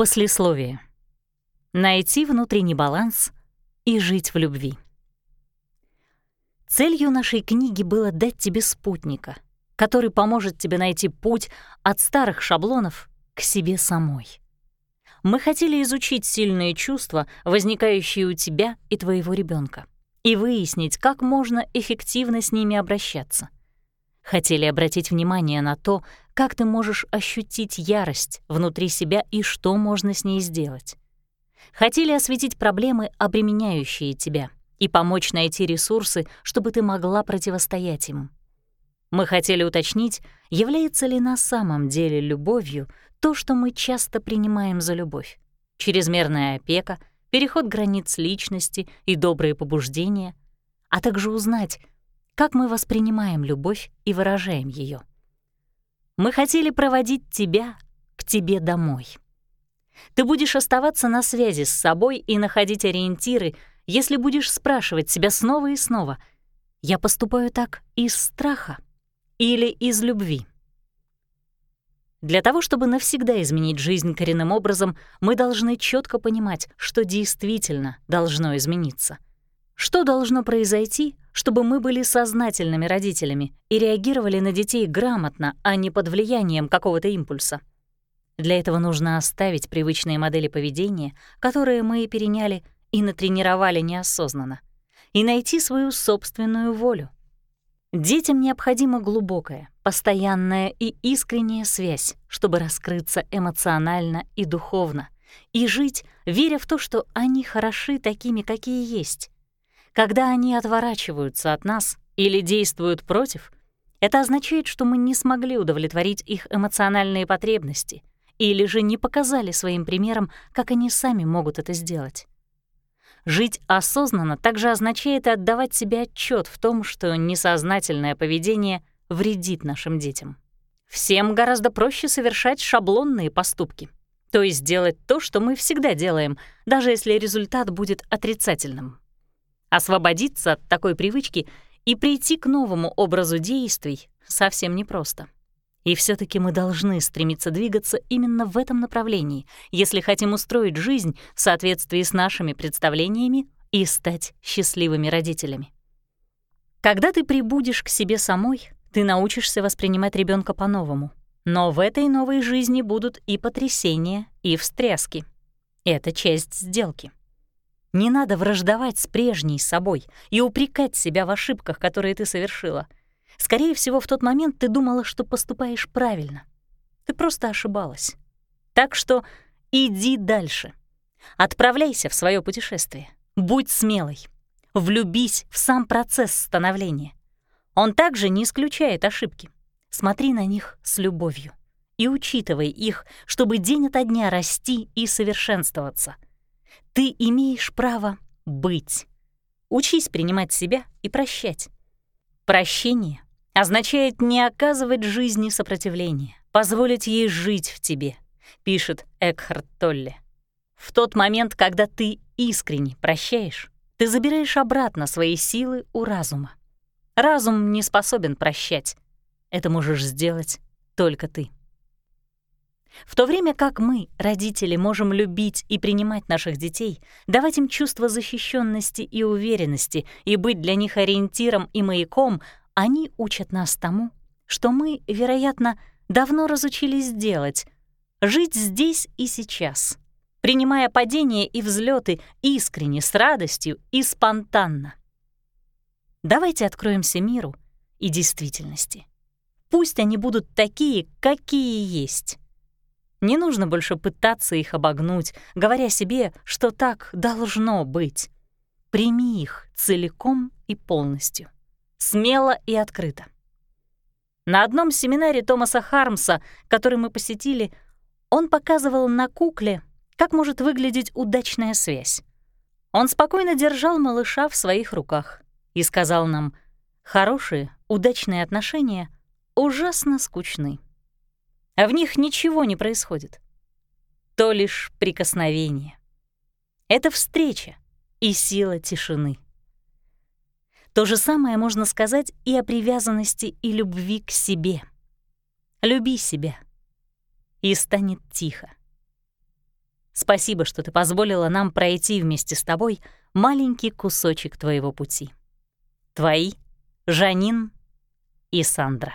Послесловие. Найти внутренний баланс и жить в любви. Целью нашей книги было дать тебе спутника, который поможет тебе найти путь от старых шаблонов к себе самой. Мы хотели изучить сильные чувства, возникающие у тебя и твоего ребенка, и выяснить, как можно эффективно с ними обращаться. Хотели обратить внимание на то, как ты можешь ощутить ярость внутри себя и что можно с ней сделать. Хотели осветить проблемы, обременяющие тебя — и помочь найти ресурсы, чтобы ты могла противостоять им. Мы хотели уточнить, является ли на самом деле любовью то, что мы часто принимаем за любовь. Чрезмерная опека, переход границ личности и добрые побуждения, а также узнать, как мы воспринимаем любовь и выражаем ее. Мы хотели проводить тебя к тебе домой. Ты будешь оставаться на связи с собой и находить ориентиры, если будешь спрашивать себя снова и снова, «Я поступаю так из страха или из любви?» Для того, чтобы навсегда изменить жизнь коренным образом, мы должны четко понимать, что действительно должно измениться. Что должно произойти, чтобы мы были сознательными родителями и реагировали на детей грамотно, а не под влиянием какого-то импульса. Для этого нужно оставить привычные модели поведения, которые мы переняли и натренировали неосознанно, и найти свою собственную волю. Детям необходима глубокая, постоянная и искренняя связь, чтобы раскрыться эмоционально и духовно, и жить, веря в то, что они хороши такими, какие есть. Когда они отворачиваются от нас или действуют против, это означает, что мы не смогли удовлетворить их эмоциональные потребности или же не показали своим примером, как они сами могут это сделать. Жить осознанно также означает отдавать себе отчет в том, что несознательное поведение вредит нашим детям. Всем гораздо проще совершать шаблонные поступки, то есть делать то, что мы всегда делаем, даже если результат будет отрицательным. Освободиться от такой привычки и прийти к новому образу действий совсем непросто. И все таки мы должны стремиться двигаться именно в этом направлении, если хотим устроить жизнь в соответствии с нашими представлениями и стать счастливыми родителями. Когда ты прибудешь к себе самой, ты научишься воспринимать ребенка по-новому. Но в этой новой жизни будут и потрясения, и встряски. Это часть сделки. Не надо враждовать с прежней собой и упрекать себя в ошибках, которые ты совершила — Скорее всего, в тот момент ты думала, что поступаешь правильно. Ты просто ошибалась. Так что иди дальше. Отправляйся в свое путешествие. Будь смелой. Влюбись в сам процесс становления. Он также не исключает ошибки. Смотри на них с любовью и учитывай их, чтобы день ото дня расти и совершенствоваться. Ты имеешь право быть. Учись принимать себя и прощать. Прощение означает не оказывать жизни сопротивления, позволить ей жить в тебе, пишет Экхарт Толле. В тот момент, когда ты искренне прощаешь, ты забираешь обратно свои силы у разума. Разум не способен прощать. Это можешь сделать только ты. В то время как мы, родители, можем любить и принимать наших детей, давать им чувство защищенности и уверенности и быть для них ориентиром и маяком, они учат нас тому, что мы, вероятно, давно разучились делать — жить здесь и сейчас, принимая падения и взлеты искренне, с радостью и спонтанно. Давайте откроемся миру и действительности. Пусть они будут такие, какие есть. Не нужно больше пытаться их обогнуть, говоря себе, что так должно быть. Прими их целиком и полностью смело и открыто. На одном семинаре Томаса Хармса, который мы посетили, он показывал на кукле, как может выглядеть удачная связь. Он спокойно держал малыша в своих руках и сказал нам, «Хорошие, удачные отношения ужасно скучны. А в них ничего не происходит. То лишь прикосновение. Это встреча и сила тишины. То же самое можно сказать и о привязанности и любви к себе. Люби себя, и станет тихо. Спасибо, что ты позволила нам пройти вместе с тобой маленький кусочек твоего пути. Твои Жанин и Сандра.